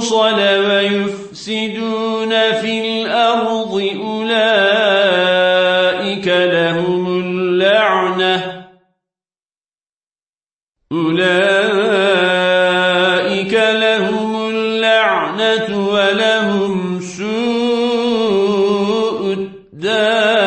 الْمُوصَلَ وَيُفْسِدُونَ فِي الْأَرْضِ أُولَئِكَ لَهُمُ اللَّعْنَةُ. أُولَئِكَ لَهُمُ اللَّعْنَةُ وَلَهُمْ سُوءُ الدَّارِ.